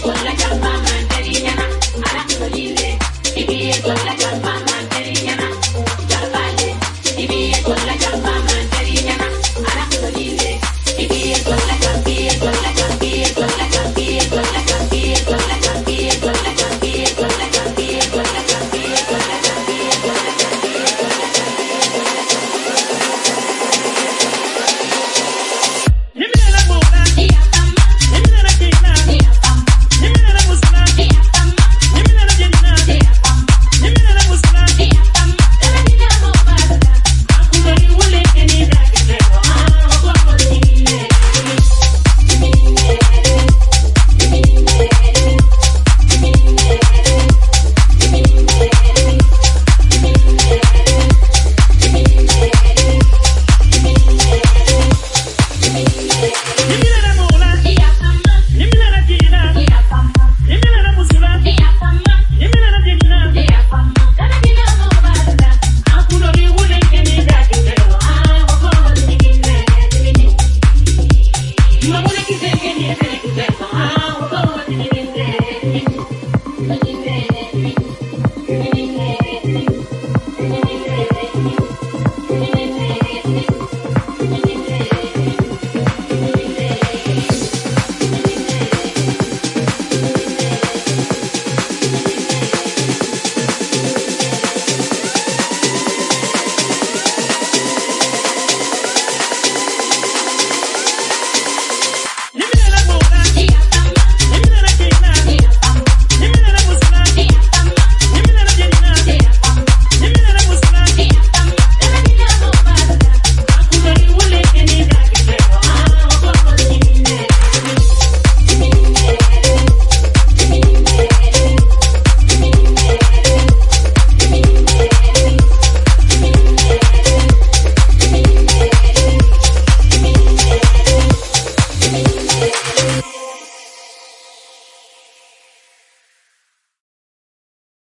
con la llama. No one can say anything.